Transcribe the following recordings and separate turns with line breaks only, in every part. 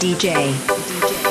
DJ.
DJ.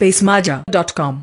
spacemaja.com